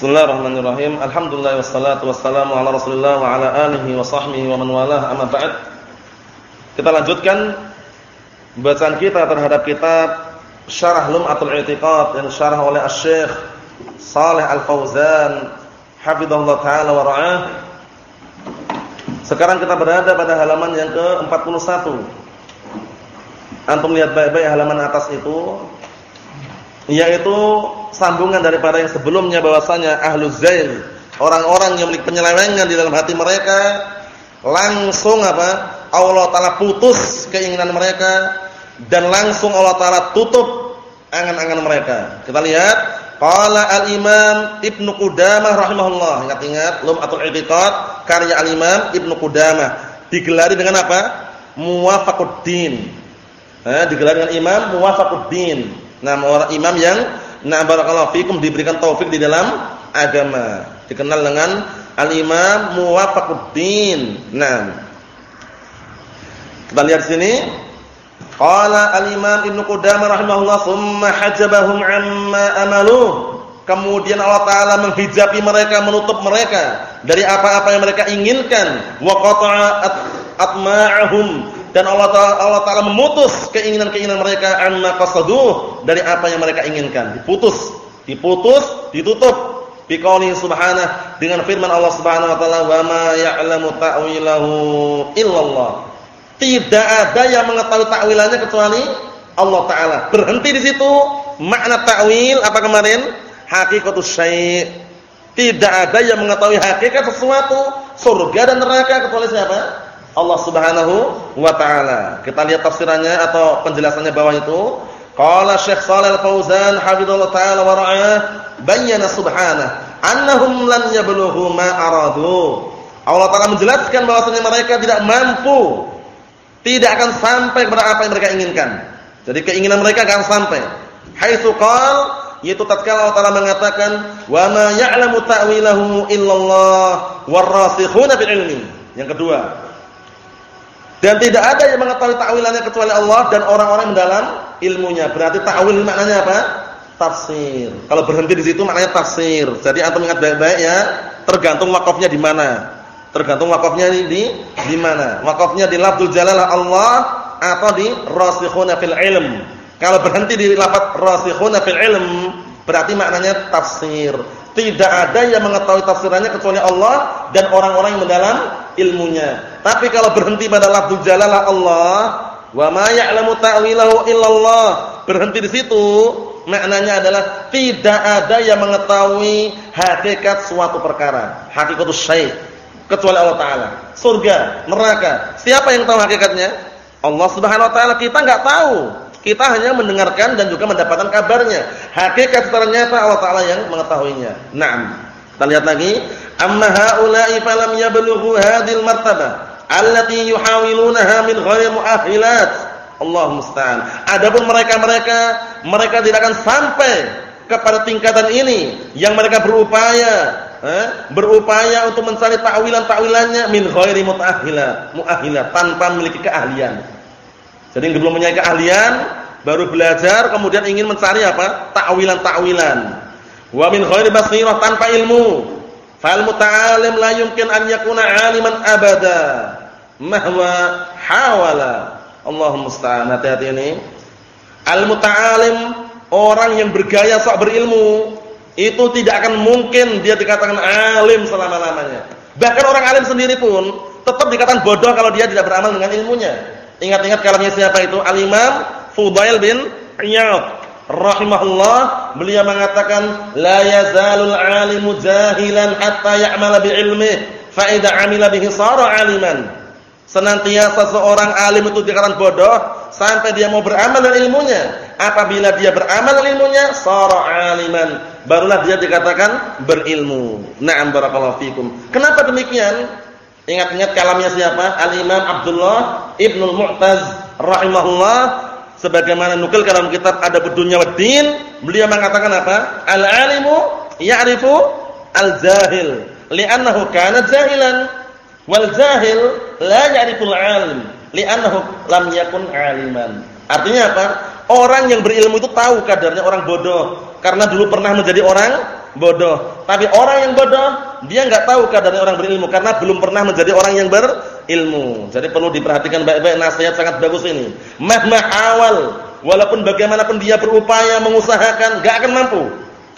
Bismillahirrahmanirrahim. Alhamdulillah wassalatu wassalamu ala Rasulillah wa ala alihi wa sahbihi wa man walah. Amma ba'd. Kita lanjutkan bacaan kita terhadap kitab Syarah Lum'atul I'tiqad yang syarah oleh Asy-Syaikh Shalih Al-Fauzan hafizahullah taala wa ra'ah. Sekarang kita berada pada halaman yang ke-41. Antum lihat baik-baik halaman atas itu yaitu sambungan daripada yang sebelumnya bahwasanya ahlu zain, orang-orang yang memiliki penyelewengan di dalam hati mereka langsung apa? Allah taala putus keinginan mereka dan langsung Allah taala tutup angan-angan mereka. Kita lihat qala al-imam Ibnu Qudamah rahimahullah. Ingat-ingat Lum'atul I'tiqad karya al-imam Ibnu Qudamah. Digelari dengan apa? Muwafaquddin. Eh, digelari dengan Imam Muwafaquddin. Nah, orang imam yang nah barakallahu fikum diberikan taufik di dalam agama. Dikenal dengan Al-Imam Muwafaquddin. Nah. Kita lihat sini. Qala Al-Imam Ibnu Qudamah rahimahullah thumma hajabahum amma amalu. Kemudian Allah taala menghijabi mereka, menutup mereka dari apa-apa yang mereka inginkan. Wa qata'a atma'ahum dan Allah Taala, Taala memutus keinginan-keinginan mereka qasaduh dari apa yang mereka inginkan. Diputus, diputus, ditutup. Biqauli subhanahu dengan firman Allah Subhanahu wa taala wa ma ya'lamu ta'wilahu illallah. Tidak ada yang mengetahui takwilannya kecuali Allah taala. Berhenti di situ. Makna takwil apa kemarin? Hakikatus syai'. Tidak ada yang mengetahui hakikat sesuatu, surga dan neraka kecuali siapa? Allah Subhanahu wa taala. Kita lihat tafsirannya atau penjelasannya bawah itu. Qala Syekh Shalal Fauzan hafizallahu taala wa ra'ah bayyana subhanahu annahum lan yablughu ma aradu. Allah taala menjelaskan bahwasanya mereka tidak mampu tidak akan sampai kepada apa yang mereka inginkan. Jadi keinginan mereka akan sampai. Haitsu qal yaitu tatkala Allah taala mengatakan wa ma ya'lamu ta'wilahu illallah warasikhuna fil ilmi. Yang kedua, dan tidak ada yang mengetahui takwilannya kecuali Allah dan orang-orang dalam ilmunya. Berarti takwil maknanya apa? Tafsir. Kalau berhenti di situ maknanya tafsir. Jadi antum ingat baik-baik ya, tergantung wakafnya di mana. Tergantung wakafnya di di mana. Wakafnya di lafzul jalalah Allah atau di rasikhuna fil ilm. Kalau berhenti di lafaz rasikhuna fil ilm, berarti maknanya tafsir. Tidak ada yang mengetahui tafsirannya kecuali Allah dan orang-orang yang mendalam ilmunya. Tapi kalau berhenti pada lafzul jalalah Allah, wa ma ya'lamu ta'wilahu illallah, berhenti di situ, maknanya adalah tidak ada yang mengetahui hakikat suatu perkara, hakikatus syai' kecuali Allah taala. Surga, neraka, siapa yang tahu hakikatnya? Allah Subhanahu wa taala. Kita enggak tahu. Kita hanya mendengarkan dan juga mendapatkan kabarnya. Hakikat secara nyata Allah taala yang mengetahuinya. Naam. Kita lihat lagi, amma haula'i falam yablughu hadhil martabah allati yuhawilunaha min ghairi mu'ahilat. Allah musta'an. Adapun mereka-mereka mereka tidak akan sampai kepada tingkatan ini yang mereka berupaya eh, berupaya untuk mencari takwilan-takwilannya min ghairi muta'ahilat, mu'ahilat tanpa memiliki keahlian. Jadi belum mempunyai keahlian, baru belajar kemudian ingin mencari apa? takwilan-takwilan. Wa min ghairi basirah tanpa ilmu. Fal muta'alim la yumkin an yakuna 'aliman abada. Mahwa hawala. Allahumma musta'an. Hati-hati ini. Al muta'alim orang yang bergaya sok berilmu itu tidak akan mungkin dia dikatakan alim selama-lamanya. Bahkan orang alim sendiri pun tetap dikatakan bodoh kalau dia tidak beramal dengan ilmunya. Ingat-ingat kalamnya siapa itu? Al-Imam Fudail bin Iyad rahimahullah beliau mengatakan la yazalul alimu jahilan hatta ya'mala bi ilmihi fa idza 'amila bihi sara 'aliman senantiasa seorang alim itu dikatakan bodoh sampai dia mau beramal dengan ilmunya. Apabila dia beramal dengan ilmunya sara 'aliman. Barulah dia dikatakan berilmu. Na'am barakallahu fikum. Kenapa demikian? Ingat-ingat kalamnya siapa? Al-imam Abdullah Ibnul Mu'taz rahimahullah. Sebagaimana nukil dalam kitab Adabud Dunya wad beliau mengatakan apa? Al-alimu ya'rifu al-jahil, li'annahu kana jahilan. Wal jahil la ya'riful 'alim, li'annahu lam yakun 'aliman. Artinya apa? Orang yang berilmu itu tahu kadarnya orang bodoh karena dulu pernah menjadi orang bodoh. Tapi orang yang bodoh, dia nggak tahu keadaan orang berilmu karena belum pernah menjadi orang yang berilmu. Jadi perlu diperhatikan baik-baik nasihat sangat bagus ini. Mahmah awal, walaupun bagaimanapun dia berupaya mengusahakan, nggak akan mampu.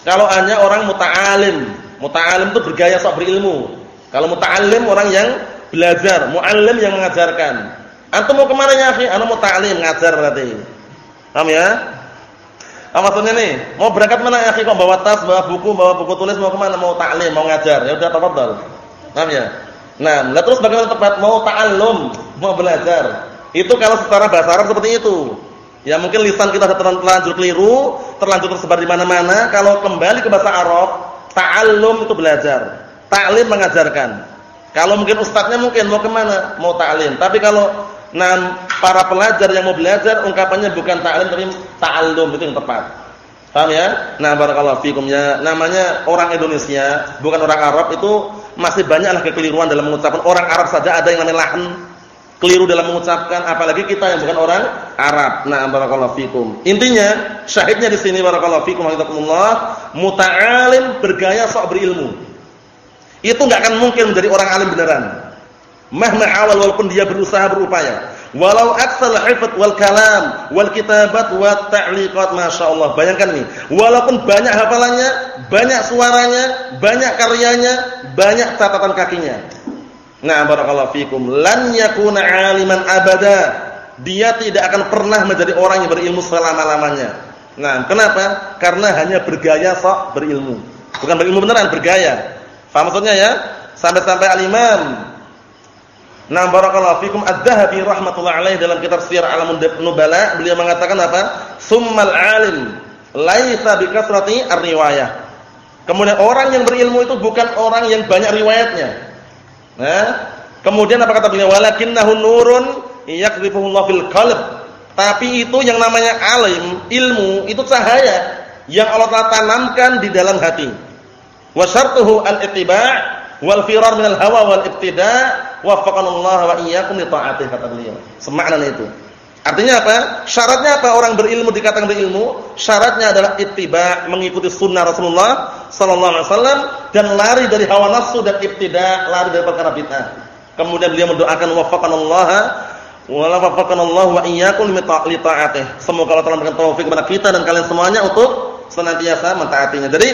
Kalau hanya orang muta'alim. Muta'alim itu bergaya sok berilmu. Kalau muta'alim orang yang belajar, muallim yang mengajarkan. Antum mau ke mana ya, akhi? Anu mau ta'lim, ngajar berarti. Paham ya? Apa maksudnya nih? Mau berangkat mana ya, akhi? Kok bawa tas, bawa buku, bawa buku tulis mau ke mana? Mau ta'lim, mau ngajar. Ya udah tafadhal. Paham ya? Nah, lah terus bagaimana tepat? Mau ta'allum, mau belajar. Itu kalau secara bahasa Arab seperti itu. Ya mungkin lisan kita sudah terlanjur keliru, terlanjur tersebar di mana-mana. Kalau kembali ke bahasa Arab, ta'allum itu belajar, ta'lim mengajarkan. Kalau mungkin ustadznya mungkin mau ke mana? Mau ta'lim. Tapi kalau Nah, para pelajar yang mau belajar ungkapannya bukan ta'lim tapi ta'allum itu yang tepat. Paham ya? Nah, barakallahu fikum ya. Namanya orang Indonesia, bukan orang Arab itu masih banyaklah kekeliruan dalam mengucapkan. Orang Arab saja ada yang namanya lahan keliru dalam mengucapkan, apalagi kita yang bukan orang Arab. Nah, barakallahu fikum. Intinya, syahidnya di sini barakallahu fikum hafizakumullah, muta'alim bergaya sok berilmu. Itu enggak akan mungkin menjadi orang alim beneran. Mahma awal walaupun dia berusaha berupaya. Walau aksal hifd wal kalam wal kitabat wa ta'liqat masyaallah. Bayangkan nih, walaupun banyak hafalannya, banyak suaranya, banyak karyanya, banyak catatan kakinya. Nah, barakallahu fikum. Lan yakuna 'aliman abada. Dia tidak akan pernah menjadi orang yang berilmu selama-lamanya. Nah, kenapa? Karena hanya bergaya sok berilmu. Bukan berilmu beneran, bergaya. Faham maksudnya ya? Sampai-sampai al-Imam Nah, barakallahu fikum Ad-Dhahabi rahimatullah alaih dalam kitab Syiar Alamun Nubala, beliau mengatakan apa? Summal alim laisa bi kasrati ar-riwayah. Kemudian orang yang berilmu itu bukan orang yang banyak riwayatnya. Nah, kemudian apa kata beliau? Walakinnahu nurun yakdhifuhu fil qalb. Tapi itu yang namanya alim, ilmu, itu cahaya yang Allah telah tanamkan di dalam hati. Wa syartuhu al-ittiba' wal firar minal hawa wal ibtida' waffaqanallahu wa iyyakum li ta'atih kata beliau. Semakna itu. Artinya apa? Syaratnya apa orang berilmu dikatakan berilmu? Syaratnya adalah ittiba, mengikuti sunnah Rasulullah sallallahu alaihi wasallam dan lari dari hawa nafsu dan ibtida, lari dari perkara bid'ah. Kemudian beliau mendoakan waffaqanallaha wa waffaqanallahu wa iyyakum li ta'atih. Semoga Allah telah memberikan taufik kepada kita dan kalian semuanya untuk senantiasa mentaatinya. Jadi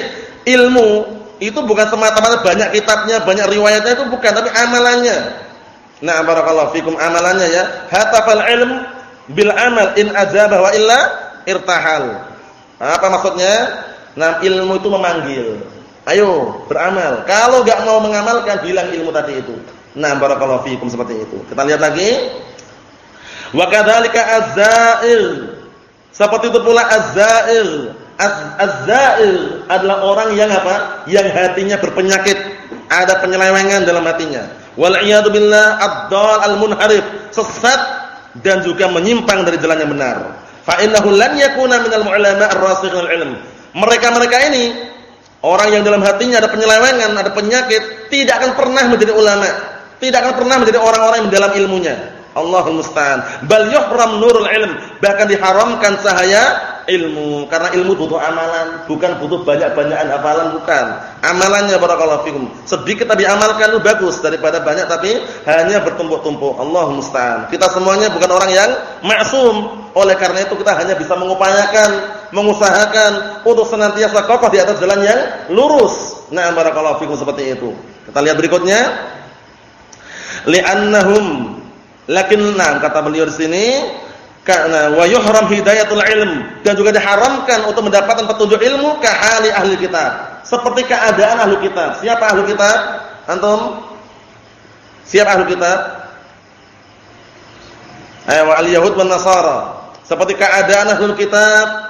ilmu itu bukan semata-mata banyak kitabnya, banyak riwayatnya itu bukan, tapi amalannya. Nah, barakallahu fikum amalannya ya. Hatafal ilm bil amal in ajaba wa illa irtahal. Apa maksudnya? Nah, ilmu itu memanggil. Ayo, beramal. Kalau enggak mau mengamalkan, bilang ilmu tadi itu. Nah, barakallahu fikum seperti itu. Kita lihat lagi. Wa kadzalika az-za'il. Seperti itu pula az-za'il Az-zail adalah orang yang apa? Yang hatinya berpenyakit, ada penyelewengan dalam hatinya. Wal iyadu billah ad-dal al-munharif, sesat dan juga menyimpang dari jalan yang benar. Fa innahu lan yakuna minal ulama ar-rasikhil ilm. Mereka-mereka ini orang yang dalam hatinya ada penyelewengan, ada penyakit, tidak akan pernah menjadi ulama, tidak akan pernah menjadi orang-orang yang dalam ilmunya. Allahul musta'an. Bal yuhram nurul ilm, bahkan diharamkan cahaya ilmu. Karena ilmu butuh amalan bukan butuh banyak-banyakan hafalan bukan. Amalannya barakallahu fikum. Sedikit tapi amalkan itu bagus. Daripada banyak tapi hanya bertumpuk-tumpuk. Allah musta'an. Kita semuanya bukan orang yang maksum oleh karena itu kita hanya bisa mengupayakan mengusahakan untuk senantiasa kokoh di atas jalan yang lurus. Nah barakallahu fikum seperti itu. Kita lihat berikutnya. Li'annahum. Lakin kata beliau di sini karena wa yuhram hidayatul ilm dan juga diharamkan untuk mendapatkan petunjuk ilmu ke ahli ahli kitab. Seperti keadaan ahli kitab. Siapa ahli kitab? Antum? Siapa ahli kitab? Ayo al-yahud wan nasara. Seperti keadaan ahli kitab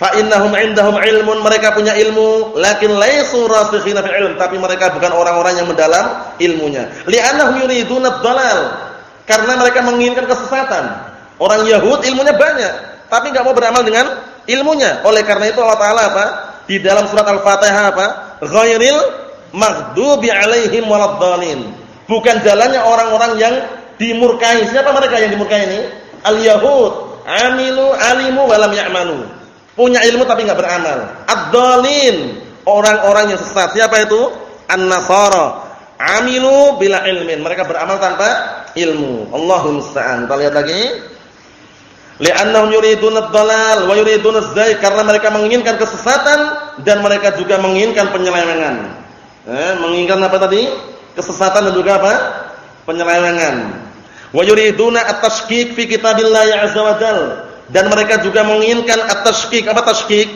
fa innahum indahum ilmun mereka punya ilmu lakin laisu rasikhina fil ilm tapi mereka bukan orang-orang yang mendalam ilmunya li'annahum yuriduna dhalal karena mereka menginginkan kesesatan Orang Yahud ilmunya banyak, tapi nggak mau beramal dengan ilmunya. Oleh karena itu Allah Taala apa? Di dalam surat Al-Fatihah apa? Ghairil maghdubi alaihim waladdallin. Bukan jalannya orang-orang yang dimurkai. Siapa mereka yang dimurkai ini? Al-Yahud, amilu alimu walam ya'malu. Punya ilmu tapi nggak beramal. Ad-dallin, orang-orang yang sesat. Siapa itu? An-Nasara. Amilu bila ilmin. Mereka beramal tanpa ilmu. Allahumma musta'an. Kita lihat lagi. Li'annahum yuriduna ad-dhalal wa yuriduna az karena mereka menginginkan kesesatan dan mereka juga menginginkan penyelewengan. Eh, menginginkan apa tadi? Kesesatan dan juga apa? Penyelewengan. Wa yuriduna at-tashkik fi kitabillah azza wa Dan mereka juga menginginkan at-tashkik. Apa tashkik?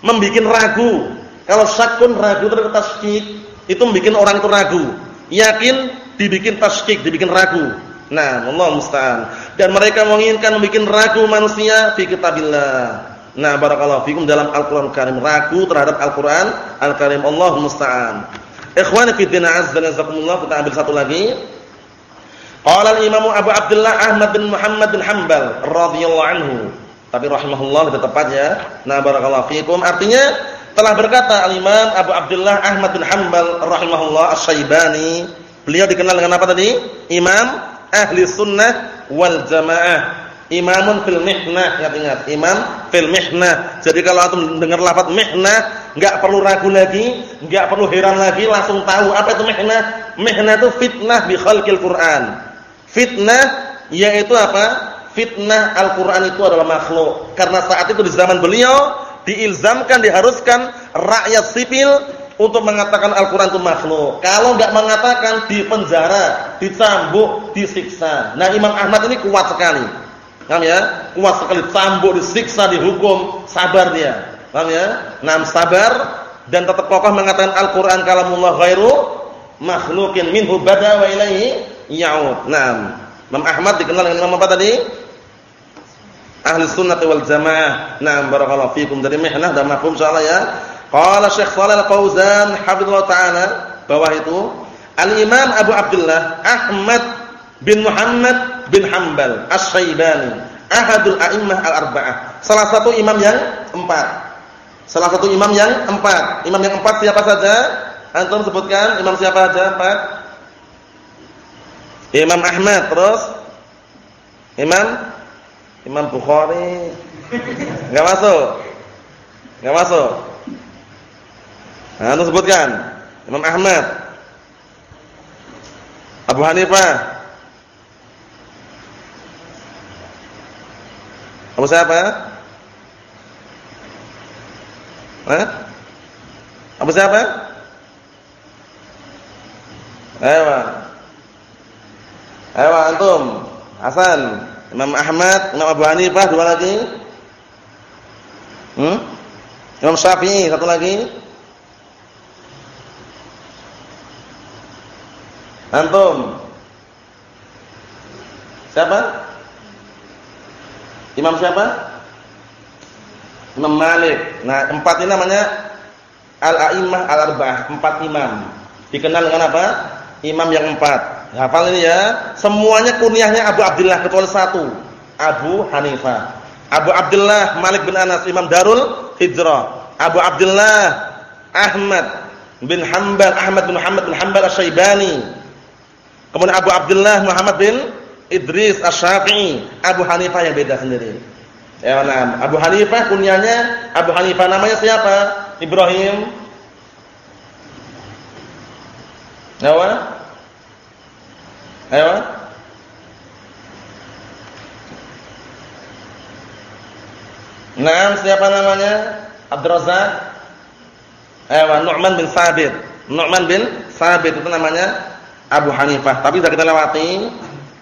Membikin ragu. Kalau syakun ragu terus tashkik, itu membikin orang itu ragu. Yakin dibikin tashkik, dibikin ragu. Nah, Allah musta'an. Dan mereka menginginkan membuat ragu manusia fi kitabillah. Nah, barakallahu fikum dalam Al-Qur'an Karim ragu terhadap Al-Qur'an Al-Karim. Allah musta'an. Ikhwani fi din azza jazakumullah, kita ambil satu lagi. Qala al-Imam Abu Abdullah Ahmad bin Muhammad bin Hanbal radhiyallahu anhu. Tapi rahimahullah lebih tepatnya. Nah, barakallahu fikum artinya telah berkata al-Imam Abu Abdullah Ahmad bin Hanbal rahimahullah Asy-Syaibani. Beliau dikenal dengan apa tadi? Imam ahli sunnah wal jamaah. Imamun fil mihnah, ingat-ingat, imam fil mihnah. Jadi kalau antum dengar lafaz mihnah, enggak perlu ragu lagi, enggak perlu heran lagi, langsung tahu apa itu mihnah. Mihnah itu fitnah bi khalqil Qur'an. Fitnah yaitu apa? Fitnah Al-Qur'an itu adalah makhluk. Karena saat itu di zaman beliau diilzamkan, diharuskan rakyat sipil untuk mengatakan Al-Quran itu makhluk. Kalau nggak mengatakan di penjara, dicambuk, disiksa. Nah Imam Ahmad ini kuat sekali. Paham ya? Kuat sekali cambuk, disiksa, dihukum, sabar dia. Paham ya? Nah sabar dan tetap kokoh mengatakan Al-Quran kalamullah ghairu makhlukin minhu bada wa ilaihi ya'ud. Nah, Imam Ahmad dikenal dengan nama apa tadi? Ahli sunnah wal jamaah. Nah, barakallahu fikum. Dari mihnah dan mafhum insyaallah ya. Qala Syekh Shalal Al-Fauzan hafizallahu taala bawah itu Al-Imam Abu Abdullah Ahmad bin Muhammad bin Hanbal Asy-Syaibani ahadul a'immah al-arba'ah. Salah satu imam yang empat. Salah satu imam yang empat. Imam yang empat siapa saja? Antum sebutkan imam siapa saja empat? Imam Ahmad terus Imam Imam Bukhari enggak masuk. Enggak masuk. Nah, anu sebutkan. Imam Ahmad. Abu Hanifah. Abu siapa? Hah? Abu siapa? Ayo. Ayo antum. Hasan, Imam Ahmad, Imam Abu Hanifah, dua lagi. Hmm? Imam Syafi'i, satu lagi. Antum. Siapa? Imam siapa? Imam Malik. Nah, empat ini namanya Al-A'immah Al-Arba'ah, empat imam. Dikenal dengan apa? Imam yang empat. Hafal ini ya. Semuanya kunyahnya Abu Abdullah kecuali satu. Abu Hanifah. Abu Abdullah Malik bin Anas, Imam Darul Hijrah. Abu Abdullah Ahmad bin Hanbal, Ahmad bin Muhammad bin Hanbal Asy-Syaibani. Kemudian Abu Abdullah Muhammad bin Idris Asy-Syafi'i, Abu Hanifah yang beda sendiri. Ya, nah, Abu Hanifah kunyanya Abu Hanifah namanya siapa? Ibrahim. Nawa? Ayo. Nah, siapa namanya? Abdul Razak. Ayo, Nu'man bin Sabit. Nu'man bin Sabit itu namanya Abu Hanifah. Tapi sudah kita lewati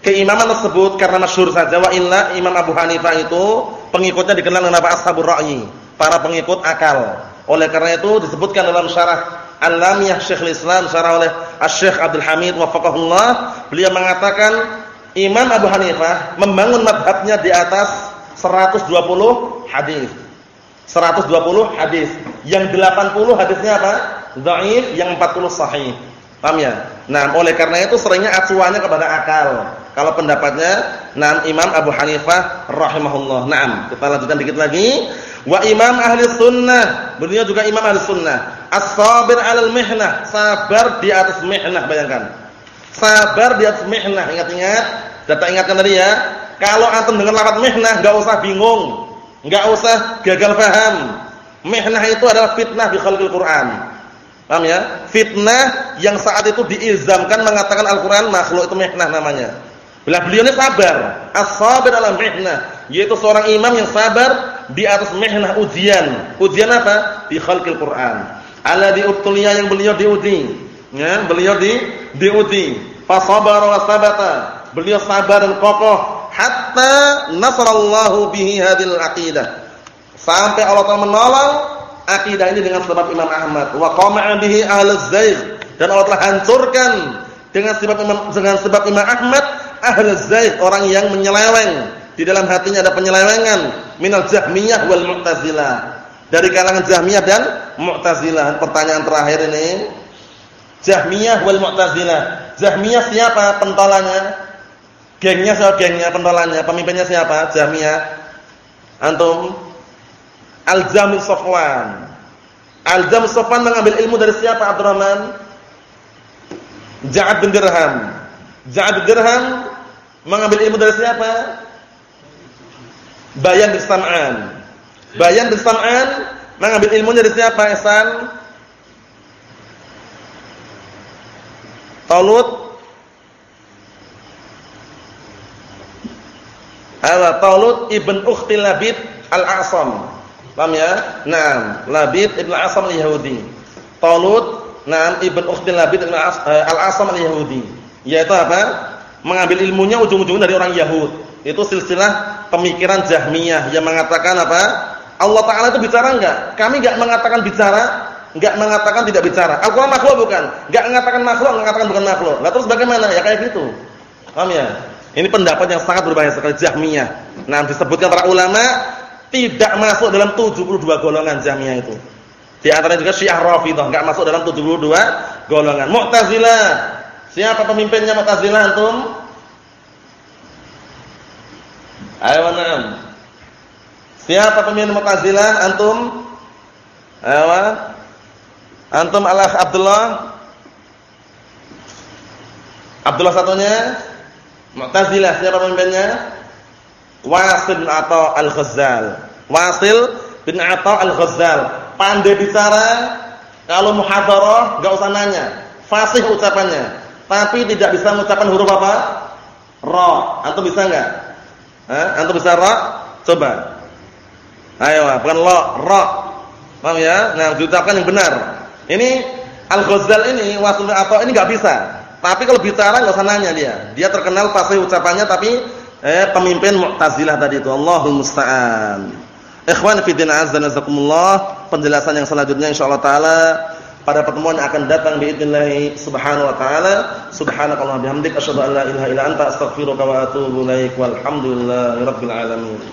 keimaman tersebut karena masyhur saja wa illa Imam Abu Hanifah itu pengikutnya dikenal dengan apa ashabur ra'yi, para pengikut akal. Oleh karena itu disebutkan dalam syarah Al-Lamiyah Syekhul Islam syarah oleh Asy-Syaikh Abdul Hamid wafaqahullah, beliau mengatakan Imam Abu Hanifah membangun madhabnya di atas 120 hadis. 120 hadis. Yang 80 hadisnya apa? Dhaif, yang 40 sahih. Paham ya? Nah, oleh karena itu seringnya acuannya kepada akal. Kalau pendapatnya Naam Imam Abu Hanifah rahimahullah. Naam, kita lanjutkan dikit lagi. Wa Imam Ahli Sunnah, beliau juga Imam Ahli Sunnah. As-sabir 'alal mihnah, sabar di atas mihnah, bayangkan. Sabar di atas mihnah, ingat-ingat. Data ingatkan tadi ya. Kalau antum dengar lafaz mihnah, enggak usah bingung, enggak usah gagal paham. Mihnah itu adalah fitnah bi khalqil Qur'an. Paham ya? Fitnah yang saat itu diilzamkan mengatakan Al-Qur'an makhluk itu mihnah namanya. Bila beliau ini sabar, as-sabir ala mihnah, yaitu seorang imam yang sabar di atas mihnah ujian. Ujian apa? Di khalqil Qur'an. Ala diubtuliya yang beliau diuji. Ya, beliau di diuji. Fasabara wa sabata. Beliau sabar dan kokoh hatta nasrallahu bihi hadil aqidah. Sampai Allah Taala menolong akidah ini dengan sebab Imam Ahmad. Wa qama'a bihi ahluz zaigh dan Allah telah hancurkan dengan sebab Imam dengan sebab Imam Ahmad ahluz zaigh orang yang menyeleweng. Di dalam hatinya ada penyelewengan. Minal jahmiyah wal mu'tazilah. Dari kalangan jahmiyah dan mu'tazilah. Pertanyaan terakhir ini. Jahmiyah wal mu'tazilah. Jahmiyah siapa pentolannya? Gengnya siapa? Gengnya pentolannya. Pemimpinnya siapa? Jahmiyah. Antum Al-Jamil Sofwan. Al-Jamil Sofwan mengambil ilmu dari siapa Abdurrahman? Ja'ad bin Dirham. Ja'ad bin Dirham mengambil ilmu dari siapa? Bayan bin Sam'an. Bayan bin Sam'an mengambil ilmu dari siapa Ihsan? Talut Ala Talut ibn Ukhti Labid Al-Asam Paham ya? Naam, Labid Asam al-Yahudi. Talut, naam Ibn Ukhdin Labid eh, Al-Asam al-Yahudi. Yaitu apa? Mengambil ilmunya ujung-ujungnya dari orang Yahud. Itu silsilah pemikiran Jahmiyah yang mengatakan apa? Allah Taala itu bicara enggak? Kami enggak mengatakan bicara, enggak mengatakan tidak bicara. Al-Qur'an makhluk bukan? Enggak mengatakan makhluk, mengatakan bukan makhluk. Lah terus bagaimana? Ya kayak gitu. Paham ya? Ini pendapat yang sangat berbahaya sekali Jahmiyah. Nah, disebutkan para ulama tidak masuk dalam 72 golongan Jahmiyah itu. Di antaranya juga Syiah Rafidhah enggak masuk dalam 72 golongan. Mu'tazilah. Siapa pemimpinnya Mu'tazilah antum? Ayo na'am. Siapa pemimpin Mu'tazilah antum? Ayo. Antum Alah Abdullah? Abdullah satunya? Mu'tazilah siapa pemimpinnya? Wasil atau Al-Ghazal. Wasil bin Atha Al-Ghazal. Pandai bicara, kalau muhadharah enggak usah nanya. Fasih ucapannya. Tapi tidak bisa mengucapkan huruf apa? Ra. Antum bisa enggak? Antum bisa ra? Coba. Ayo, bukan lo, ra. Paham ya? Nah, diucapkan yang benar. Ini Al-Ghazal ini Wasil bin Atha ini enggak bisa. Tapi kalau bicara enggak usah nanya dia. Dia terkenal fasih ucapannya tapi eh pemimpin Mu'tazilah tadi itu Allahul musta'an. Ikhwan fi din azza nazakumullah, penjelasan yang selanjutnya insyaallah taala pada pertemuan yang akan datang باذنillah subhanahu wa taala. Subhanakallahumma bihamdik asyhadu an la ilaha illa anta astaghfiruka wa atubu ilaik. Walhamdulillahirabbil alamin.